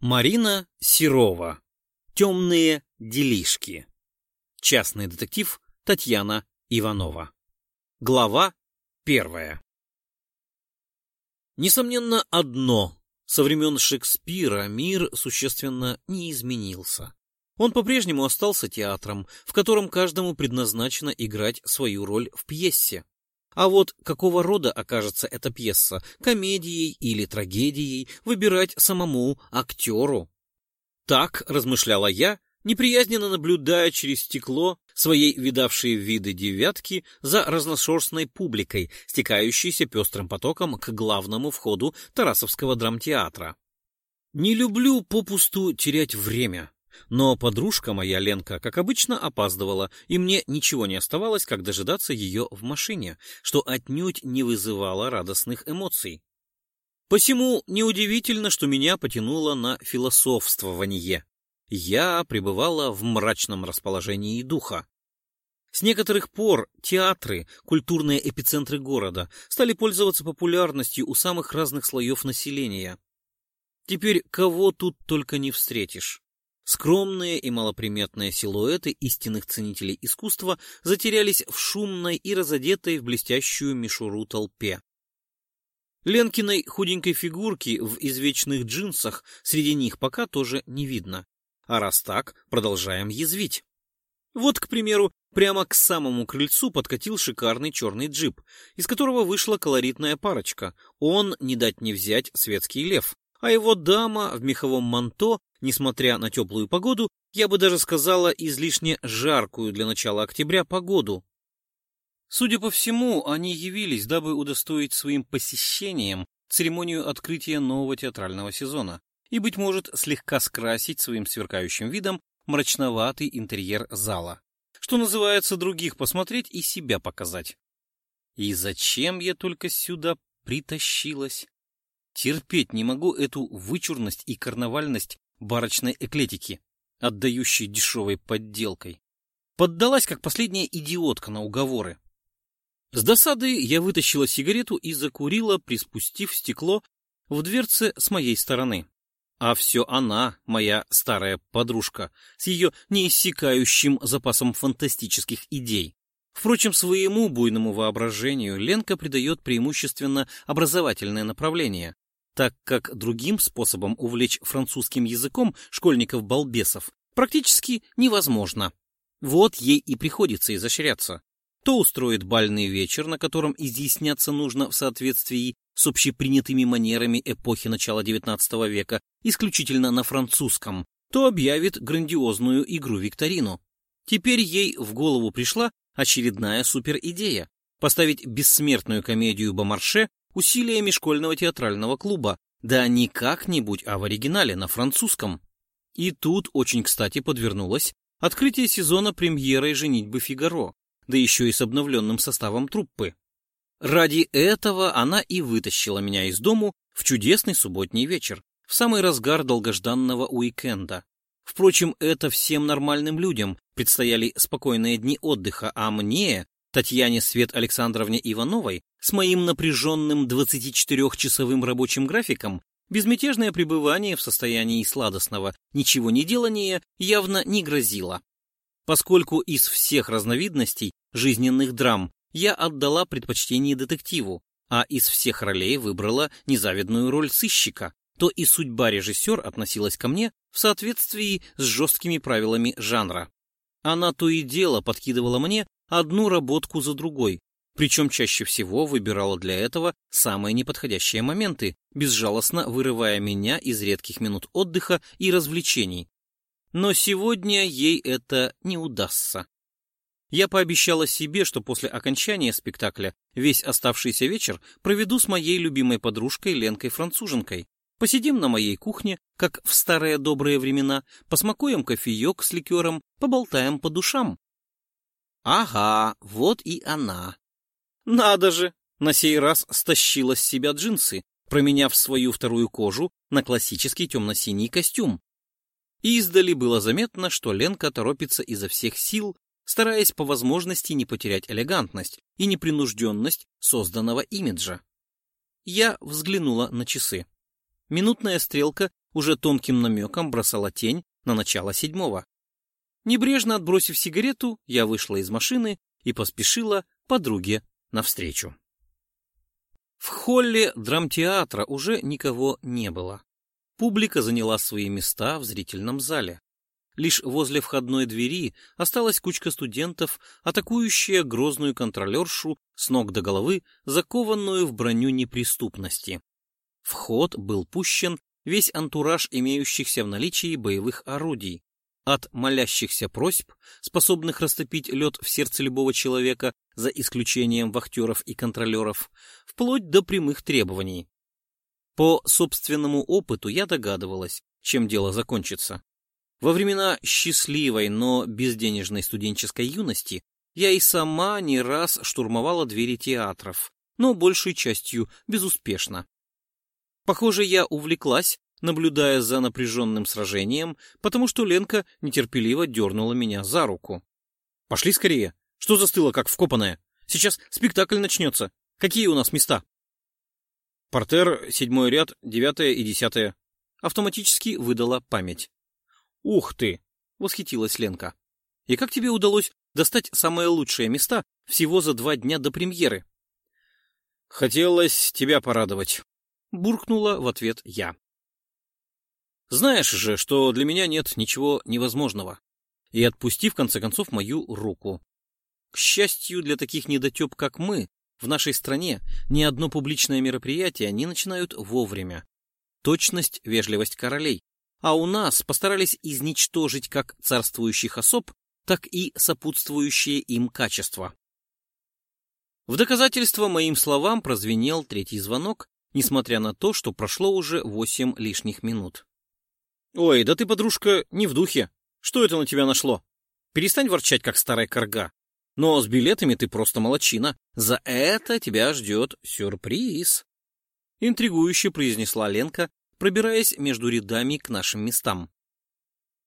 Марина Серова. Темные делишки. Частный детектив Татьяна Иванова. Глава первая. Несомненно, одно. Со времен Шекспира мир существенно не изменился. Он по-прежнему остался театром, в котором каждому предназначено играть свою роль в пьесе. А вот какого рода окажется эта пьеса, комедией или трагедией, выбирать самому актеру. Так размышляла я, неприязненно наблюдая через стекло своей видавшие виды девятки за разношерстной публикой, стекающейся пестрым потоком к главному входу Тарасовского драмтеатра. Не люблю попусту терять время, но подружка моя Ленка, как обычно, опаздывала, и мне ничего не оставалось, как дожидаться ее в машине, что отнюдь не вызывало радостных эмоций. Посему неудивительно, что меня потянуло на философствование. Я пребывала в мрачном расположении духа. С некоторых пор театры, культурные эпицентры города, стали пользоваться популярностью у самых разных слоев населения. Теперь кого тут только не встретишь. Скромные и малоприметные силуэты истинных ценителей искусства затерялись в шумной и разодетой в блестящую мишуру толпе. Ленкиной худенькой фигурки в извечных джинсах среди них пока тоже не видно. А раз так, продолжаем язвить. Вот, к примеру, прямо к самому крыльцу подкатил шикарный черный джип, из которого вышла колоритная парочка. Он, не дать не взять, светский лев, а его дама в меховом манто, несмотря на теплую погоду, я бы даже сказала излишне жаркую для начала октября погоду. Судя по всему, они явились, дабы удостоить своим посещением церемонию открытия нового театрального сезона и, быть может, слегка скрасить своим сверкающим видом мрачноватый интерьер зала. Что называется, других посмотреть и себя показать. И зачем я только сюда притащилась? Терпеть не могу эту вычурность и карнавальность барочной эклетики, отдающей дешевой подделкой. Поддалась, как последняя идиотка на уговоры. С досады я вытащила сигарету и закурила, приспустив стекло в дверце с моей стороны. А все она, моя старая подружка, с ее неиссякающим запасом фантастических идей. Впрочем, своему буйному воображению Ленка придает преимущественно образовательное направление, так как другим способом увлечь французским языком школьников-балбесов практически невозможно. Вот ей и приходится изощряться. То устроит бальный вечер, на котором изъясняться нужно в соответствии с общепринятыми манерами эпохи начала XIX века, исключительно на французском, то объявит грандиозную игру-викторину. Теперь ей в голову пришла очередная суперидея — поставить бессмертную комедию Бомарше усилиями школьного театрального клуба, да не как-нибудь, а в оригинале, на французском. И тут очень кстати подвернулось открытие сезона премьерой «Женитьбы Фигаро», да еще и с обновленным составом труппы. Ради этого она и вытащила меня из дому в чудесный субботний вечер, в самый разгар долгожданного уикенда. Впрочем, это всем нормальным людям предстояли спокойные дни отдыха, а мне, Татьяне Свет Александровне Ивановой, с моим напряженным 24-часовым рабочим графиком, безмятежное пребывание в состоянии сладостного ничего не делания явно не грозило. Поскольку из всех разновидностей жизненных драм я отдала предпочтение детективу, а из всех ролей выбрала незавидную роль сыщика, то и судьба режиссер относилась ко мне в соответствии с жесткими правилами жанра. Она то и дело подкидывала мне одну работку за другой, причем чаще всего выбирала для этого самые неподходящие моменты, безжалостно вырывая меня из редких минут отдыха и развлечений. Но сегодня ей это не удастся. Я пообещала себе, что после окончания спектакля весь оставшийся вечер проведу с моей любимой подружкой Ленкой-француженкой. Посидим на моей кухне, как в старые добрые времена, посмакуем кофеек с ликером, поболтаем по душам. Ага, вот и она. Надо же! На сей раз стащила с себя джинсы, променяв свою вторую кожу на классический темно-синий костюм. Издали было заметно, что Ленка торопится изо всех сил, стараясь по возможности не потерять элегантность и непринужденность созданного имиджа. Я взглянула на часы. Минутная стрелка уже тонким намеком бросала тень на начало седьмого. Небрежно отбросив сигарету, я вышла из машины и поспешила подруге навстречу. В холле драмтеатра уже никого не было. Публика заняла свои места в зрительном зале. Лишь возле входной двери осталась кучка студентов, атакующая грозную контролершу с ног до головы, закованную в броню неприступности. Вход был пущен весь антураж имеющихся в наличии боевых орудий, от молящихся просьб, способных растопить лед в сердце любого человека, за исключением вахтеров и контролеров, вплоть до прямых требований. По собственному опыту я догадывалась, чем дело закончится. Во времена счастливой, но безденежной студенческой юности я и сама не раз штурмовала двери театров, но большей частью безуспешно. Похоже, я увлеклась, наблюдая за напряженным сражением, потому что Ленка нетерпеливо дернула меня за руку. — Пошли скорее. Что застыло, как вкопанное? Сейчас спектакль начнется. Какие у нас места? — Портер, седьмой ряд, девятое и десятое. Автоматически выдала память. «Ух ты!» — восхитилась Ленка. «И как тебе удалось достать самые лучшие места всего за два дня до премьеры?» «Хотелось тебя порадовать», — буркнула в ответ я. «Знаешь же, что для меня нет ничего невозможного». И отпусти, в конце концов, мою руку. К счастью для таких недотеп, как мы, в нашей стране ни одно публичное мероприятие не начинают вовремя. Точность, вежливость королей а у нас постарались изничтожить как царствующих особ, так и сопутствующие им качества. В доказательство моим словам прозвенел третий звонок, несмотря на то, что прошло уже восемь лишних минут. «Ой, да ты, подружка, не в духе. Что это на тебя нашло? Перестань ворчать, как старая корга. Но с билетами ты просто молочина. За это тебя ждет сюрприз!» Интригующе произнесла Ленка, пробираясь между рядами к нашим местам.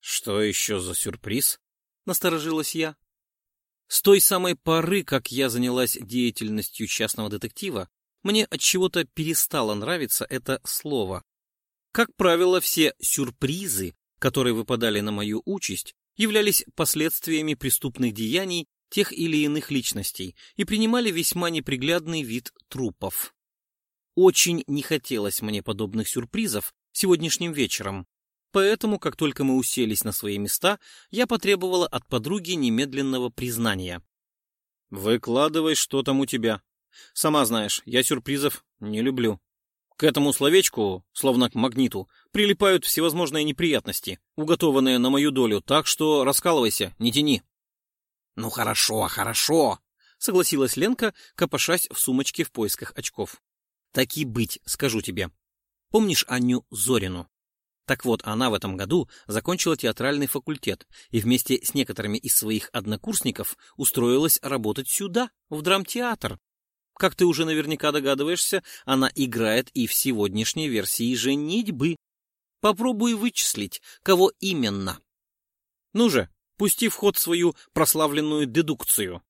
«Что еще за сюрприз?» — насторожилась я. С той самой поры, как я занялась деятельностью частного детектива, мне от чего-то перестало нравиться это слово. Как правило, все сюрпризы, которые выпадали на мою участь, являлись последствиями преступных деяний тех или иных личностей и принимали весьма неприглядный вид трупов. Очень не хотелось мне подобных сюрпризов сегодняшним вечером, поэтому, как только мы уселись на свои места, я потребовала от подруги немедленного признания. «Выкладывай, что там у тебя. Сама знаешь, я сюрпризов не люблю. К этому словечку, словно к магниту, прилипают всевозможные неприятности, уготованные на мою долю, так что раскалывайся, не тяни». «Ну хорошо, хорошо», — согласилась Ленка, копошась в сумочке в поисках очков. Так и быть, скажу тебе. Помнишь Аню Зорину? Так вот, она в этом году закончила театральный факультет и вместе с некоторыми из своих однокурсников устроилась работать сюда, в драмтеатр. Как ты уже наверняка догадываешься, она играет и в сегодняшней версии «Женитьбы». Попробуй вычислить, кого именно. Ну же, пусти в ход свою прославленную дедукцию.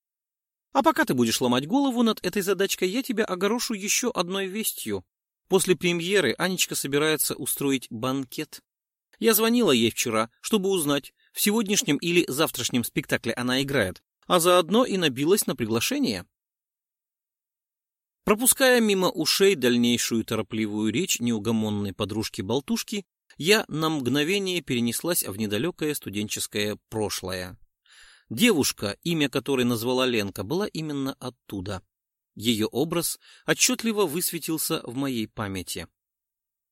А пока ты будешь ломать голову над этой задачкой, я тебя огорошу еще одной вестью. После премьеры Анечка собирается устроить банкет. Я звонила ей вчера, чтобы узнать, в сегодняшнем или завтрашнем спектакле она играет, а заодно и набилась на приглашение. Пропуская мимо ушей дальнейшую торопливую речь неугомонной подружки-болтушки, я на мгновение перенеслась в недалекое студенческое прошлое. Девушка, имя которой назвала Ленка, была именно оттуда. Ее образ отчетливо высветился в моей памяти.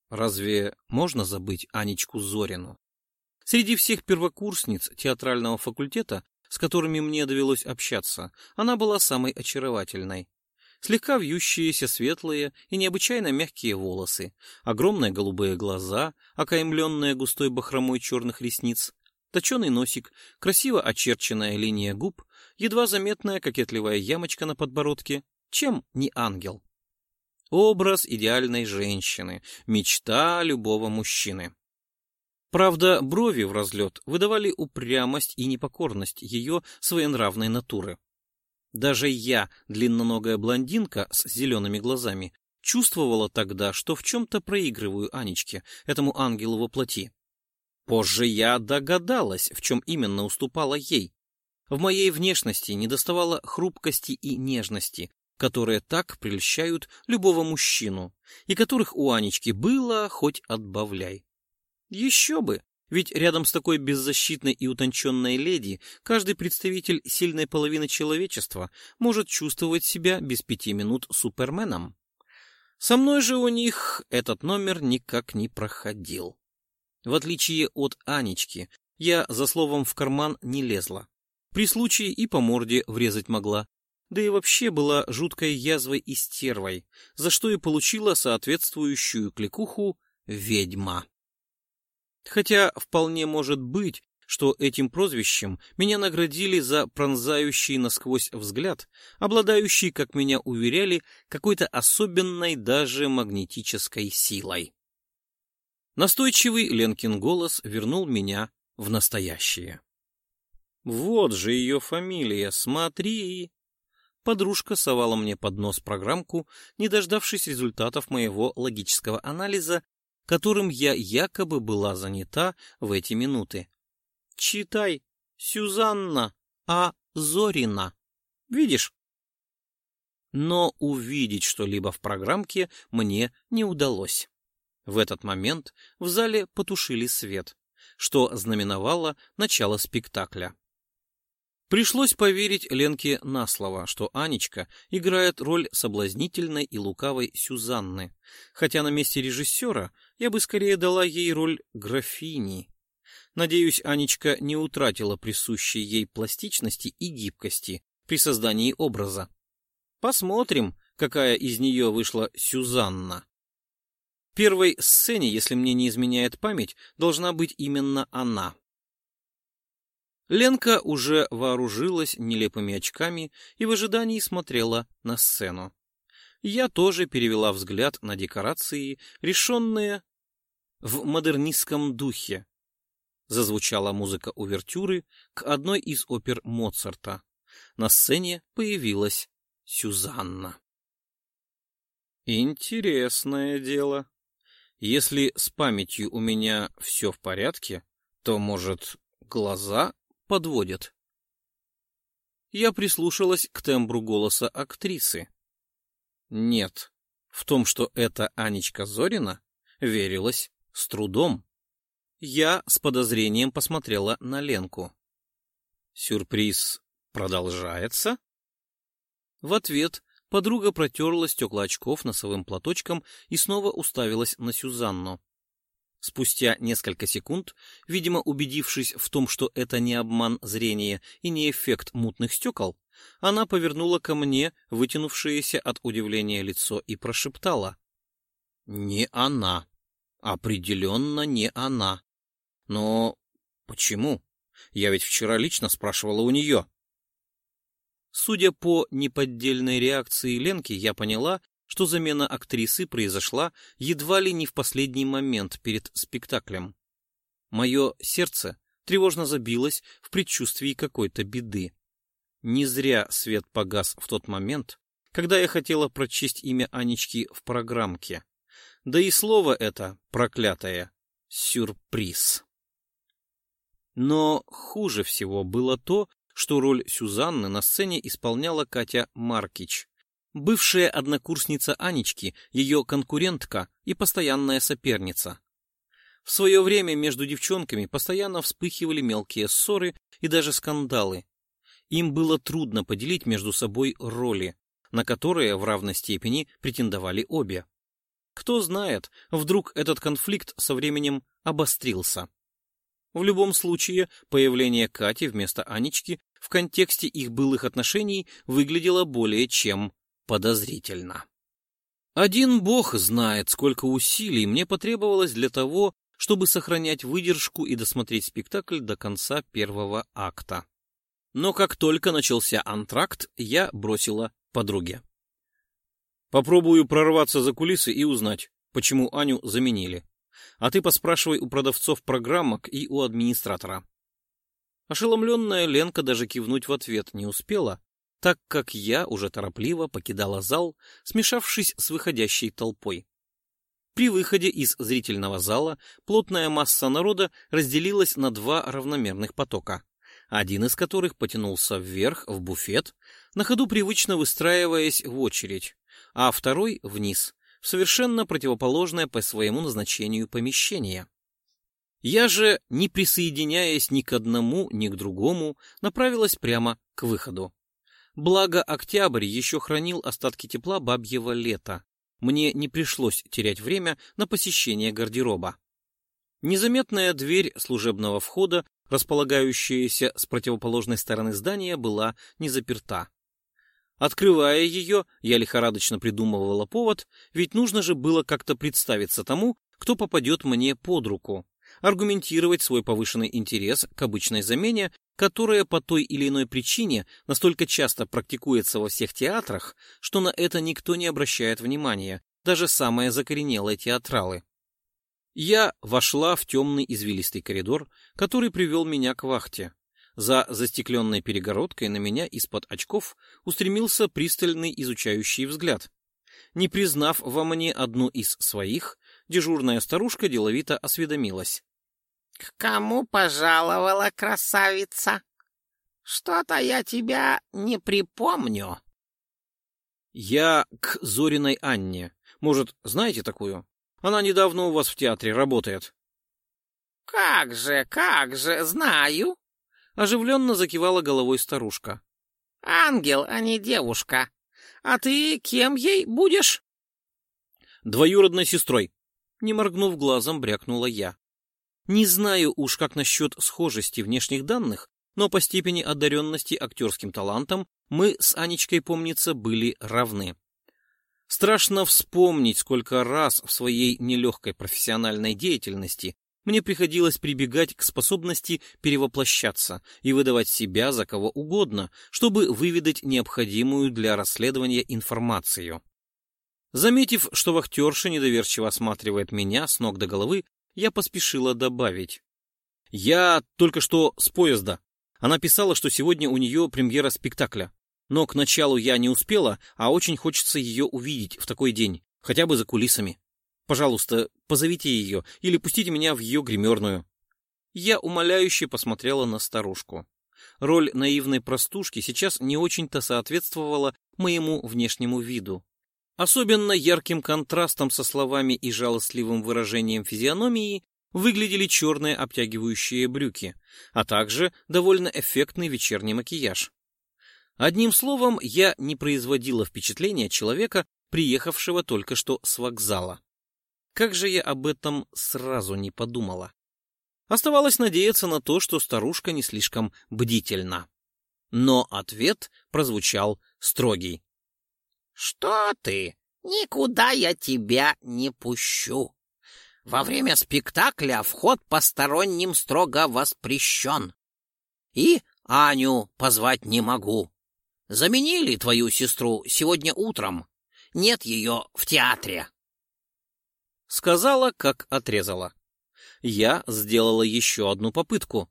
Разве можно забыть Анечку Зорину? Среди всех первокурсниц театрального факультета, с которыми мне довелось общаться, она была самой очаровательной. Слегка вьющиеся светлые и необычайно мягкие волосы, огромные голубые глаза, окаймленные густой бахромой черных ресниц, точеный носик, красиво очерченная линия губ, едва заметная кокетливая ямочка на подбородке. Чем не ангел? Образ идеальной женщины, мечта любого мужчины. Правда, брови в разлет выдавали упрямость и непокорность ее своенравной натуры. Даже я, длинноногая блондинка с зелеными глазами, чувствовала тогда, что в чем-то проигрываю Анечке, этому ангелу во плоти. Позже я догадалась, в чем именно уступала ей. В моей внешности недоставало хрупкости и нежности, которые так прельщают любого мужчину, и которых у Анечки было хоть отбавляй. Еще бы, ведь рядом с такой беззащитной и утонченной леди каждый представитель сильной половины человечества может чувствовать себя без пяти минут суперменом. Со мной же у них этот номер никак не проходил. В отличие от Анечки, я за словом в карман не лезла. При случае и по морде врезать могла. Да и вообще была жуткой язвой и стервой, за что и получила соответствующую кликуху «ведьма». Хотя вполне может быть, что этим прозвищем меня наградили за пронзающий насквозь взгляд, обладающий, как меня уверяли, какой-то особенной даже магнетической силой. Настойчивый Ленкин голос вернул меня в настоящее. «Вот же ее фамилия, смотри!» Подружка совала мне под нос программку, не дождавшись результатов моего логического анализа, которым я якобы была занята в эти минуты. «Читай, Сюзанна А. Зорина. Видишь?» Но увидеть что-либо в программке мне не удалось. В этот момент в зале потушили свет, что знаменовало начало спектакля. Пришлось поверить Ленке на слово, что Анечка играет роль соблазнительной и лукавой Сюзанны, хотя на месте режиссера я бы скорее дала ей роль графини. Надеюсь, Анечка не утратила присущей ей пластичности и гибкости при создании образа. Посмотрим, какая из нее вышла Сюзанна первой сцене, если мне не изменяет память, должна быть именно она. Ленка уже вооружилась нелепыми очками и в ожидании смотрела на сцену. Я тоже перевела взгляд на декорации, решенные в модернистском духе. Зазвучала музыка увертюры к одной из опер Моцарта. На сцене появилась Сюзанна. Интересное дело. Если с памятью у меня все в порядке, то, может, глаза подводят? Я прислушалась к тембру голоса актрисы. Нет, в том, что это Анечка Зорина, верилась с трудом. Я с подозрением посмотрела на Ленку. Сюрприз продолжается? В ответ Подруга протерла стекла очков носовым платочком и снова уставилась на Сюзанну. Спустя несколько секунд, видимо, убедившись в том, что это не обман зрения и не эффект мутных стекол, она повернула ко мне вытянувшееся от удивления лицо и прошептала. «Не она. Определенно не она. Но почему? Я ведь вчера лично спрашивала у нее». Судя по неподдельной реакции Ленки, я поняла, что замена актрисы произошла едва ли не в последний момент перед спектаклем. Мое сердце тревожно забилось в предчувствии какой-то беды. Не зря свет погас в тот момент, когда я хотела прочесть имя Анечки в программке. Да и слово это, проклятое, сюрприз. Но хуже всего было то, что роль Сюзанны на сцене исполняла Катя Маркич, бывшая однокурсница Анечки, ее конкурентка и постоянная соперница. В свое время между девчонками постоянно вспыхивали мелкие ссоры и даже скандалы. Им было трудно поделить между собой роли, на которые в равной степени претендовали обе. Кто знает, вдруг этот конфликт со временем обострился. В любом случае, появление Кати вместо Анечки в контексте их былых отношений выглядело более чем подозрительно. Один бог знает, сколько усилий мне потребовалось для того, чтобы сохранять выдержку и досмотреть спектакль до конца первого акта. Но как только начался антракт, я бросила подруге. Попробую прорваться за кулисы и узнать, почему Аню заменили. А ты поспрашивай у продавцов программок и у администратора. Ошеломленная Ленка даже кивнуть в ответ не успела, так как я уже торопливо покидала зал, смешавшись с выходящей толпой. При выходе из зрительного зала плотная масса народа разделилась на два равномерных потока, один из которых потянулся вверх в буфет, на ходу привычно выстраиваясь в очередь, а второй — вниз, в совершенно противоположное по своему назначению помещение. Я же, не присоединяясь ни к одному, ни к другому, направилась прямо к выходу. Благо, октябрь еще хранил остатки тепла бабьего лета. Мне не пришлось терять время на посещение гардероба. Незаметная дверь служебного входа, располагающаяся с противоположной стороны здания, была не заперта. Открывая ее, я лихорадочно придумывала повод, ведь нужно же было как-то представиться тому, кто попадет мне под руку, аргументировать свой повышенный интерес к обычной замене, которая по той или иной причине настолько часто практикуется во всех театрах, что на это никто не обращает внимания, даже самые закоренелые театралы. Я вошла в темный извилистый коридор, который привел меня к вахте. За застекленной перегородкой на меня из-под очков устремился пристальный изучающий взгляд. Не признав во мне одну из своих, дежурная старушка деловито осведомилась. — К кому пожаловала красавица? Что-то я тебя не припомню. — Я к Зориной Анне. Может, знаете такую? Она недавно у вас в театре работает. — Как же, как же, знаю, Оживленно закивала головой старушка. «Ангел, а не девушка. А ты кем ей будешь?» «Двоюродной сестрой», — не моргнув глазом, брякнула я. Не знаю уж, как насчет схожести внешних данных, но по степени одаренности актерским талантом мы с Анечкой, помнится, были равны. Страшно вспомнить, сколько раз в своей нелегкой профессиональной деятельности мне приходилось прибегать к способности перевоплощаться и выдавать себя за кого угодно, чтобы выведать необходимую для расследования информацию. Заметив, что вахтерша недоверчиво осматривает меня с ног до головы, я поспешила добавить. «Я только что с поезда. Она писала, что сегодня у нее премьера спектакля. Но к началу я не успела, а очень хочется ее увидеть в такой день, хотя бы за кулисами». Пожалуйста, позовите ее или пустите меня в ее гримерную. Я умоляюще посмотрела на старушку. Роль наивной простушки сейчас не очень-то соответствовала моему внешнему виду. Особенно ярким контрастом со словами и жалостливым выражением физиономии выглядели черные обтягивающие брюки, а также довольно эффектный вечерний макияж. Одним словом, я не производила впечатления человека, приехавшего только что с вокзала. Как же я об этом сразу не подумала? Оставалось надеяться на то, что старушка не слишком бдительна. Но ответ прозвучал строгий. — Что ты? Никуда я тебя не пущу. Во время спектакля вход посторонним строго воспрещен. И Аню позвать не могу. Заменили твою сестру сегодня утром. Нет ее в театре. Сказала, как отрезала. Я сделала еще одну попытку.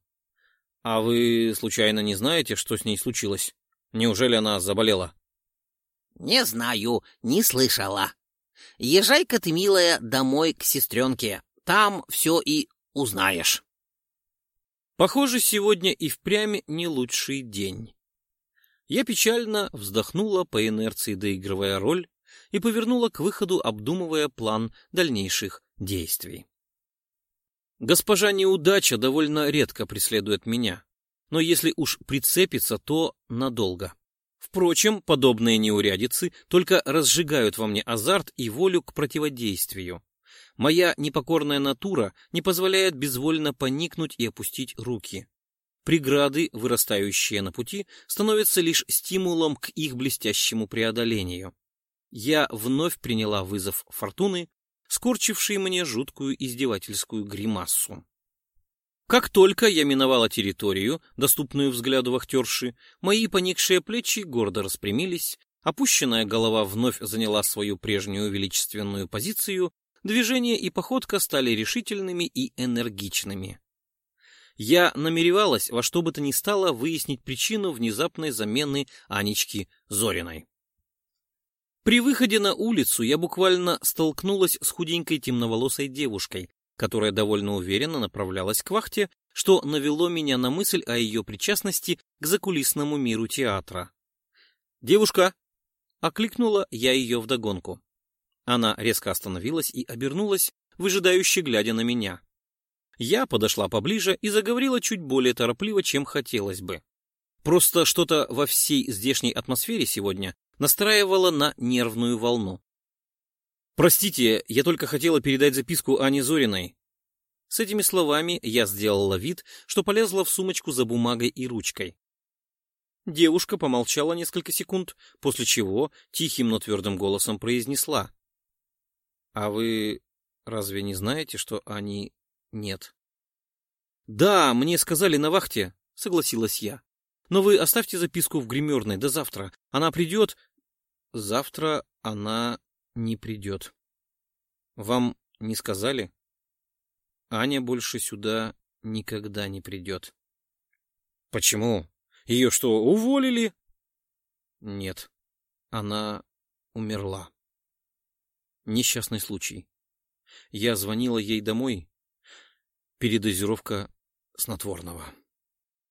А вы, случайно, не знаете, что с ней случилось? Неужели она заболела? Не знаю, не слышала. Езжай-ка ты, милая, домой к сестренке. Там все и узнаешь. Похоже, сегодня и впрямь не лучший день. Я печально вздохнула по инерции, доигрывая роль, и повернула к выходу, обдумывая план дальнейших действий. Госпожа неудача довольно редко преследует меня, но если уж прицепится, то надолго. Впрочем, подобные неурядицы только разжигают во мне азарт и волю к противодействию. Моя непокорная натура не позволяет безвольно поникнуть и опустить руки. Преграды, вырастающие на пути, становятся лишь стимулом к их блестящему преодолению я вновь приняла вызов фортуны, скорчившей мне жуткую издевательскую гримассу. Как только я миновала территорию, доступную взгляду вахтерши, мои поникшие плечи гордо распрямились, опущенная голова вновь заняла свою прежнюю величественную позицию, движения и походка стали решительными и энергичными. Я намеревалась во что бы то ни стало выяснить причину внезапной замены Анечки Зориной. При выходе на улицу я буквально столкнулась с худенькой темноволосой девушкой, которая довольно уверенно направлялась к вахте, что навело меня на мысль о ее причастности к закулисному миру театра. «Девушка!» — окликнула я ее вдогонку. Она резко остановилась и обернулась, выжидающе глядя на меня. Я подошла поближе и заговорила чуть более торопливо, чем хотелось бы. Просто что-то во всей здешней атмосфере сегодня настраивало на нервную волну. «Простите, я только хотела передать записку Ане Зориной». С этими словами я сделала вид, что полезла в сумочку за бумагой и ручкой. Девушка помолчала несколько секунд, после чего тихим, но твердым голосом произнесла. «А вы разве не знаете, что Ани нет?» «Да, мне сказали на вахте», — согласилась я. «Но вы оставьте записку в гримерной до завтра. Она придет...» «Завтра она не придет». «Вам не сказали?» «Аня больше сюда никогда не придет». «Почему?» Ее что, уволили? Нет, она умерла. Несчастный случай. Я звонила ей домой. Передозировка снотворного.